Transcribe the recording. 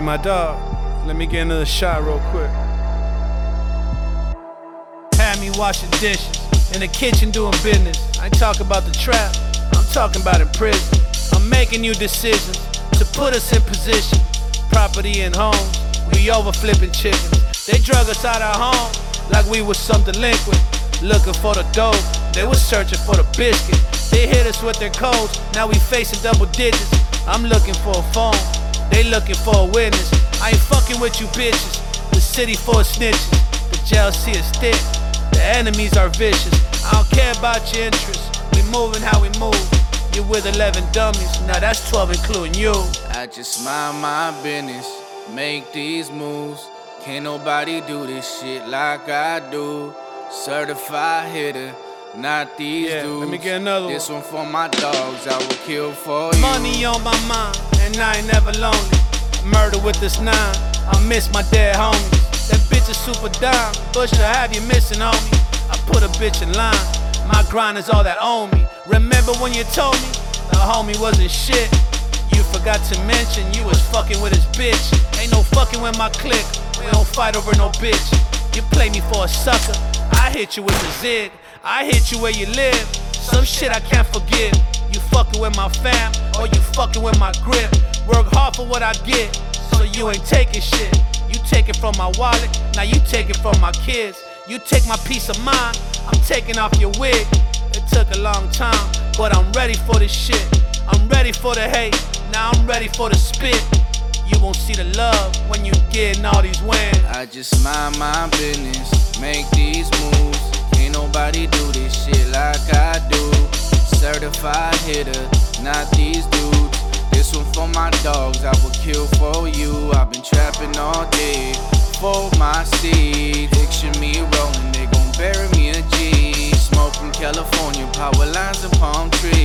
my dog, let me get another shot real quick. Had me washing dishes in the kitchen doing business. I talking about the trap, I'm talking about in prison. I'm making you decisions to put us in position. Property and homes, we over flipping chickens. They drug us out our home like we was some delinquent. Looking for the dope, they was searching for the biscuit. They hit us with their codes, now we facing double digits. I'm looking for a phone, they looking for a witness. I ain't fucking with you bitches. The city full of snitches, the jail see is thick. The enemies are vicious. I don't care about your interests. We moving how we move. You're with 11 dummies, now that's 12 including you. I just mind my business, make these moves. Can't nobody do this shit like I do. Certified hitter, not these Yeah, dudes. let me get another This one for my dogs, I will kill for you. Money on my mind, and I ain't never lonely. Murder with this nine, I miss my dead homies. That bitch is super dumb, but should have you missing, homie. I put a bitch in line, my grind is all that own me. Remember when you told me the homie wasn't shit? You forgot to mention you was fucking with his bitch. Ain't no fucking with my clique, we don't fight over no bitch. You play me for a sucker, I hit you with a zig. I hit you where you live, some shit I can't forgive. Fucking with my fam, or you fucking with my grip. Work hard for what I get, so you ain't taking shit. You take it from my wallet, now you take it from my kids. You take my peace of mind, I'm taking off your wig. It took a long time, but I'm ready for this shit. I'm ready for the hate, now I'm ready for the spit. You won't see the love when you getting all these wins. I just mind my business, make these moves. Can't nobody do this shit. Certified hitter, not these dudes. This one for my dogs, I will kill for you. I've been trapping all day for my seed. Picture me rolling, they gon' bury me a G. Smoke from California, power lines and palm trees.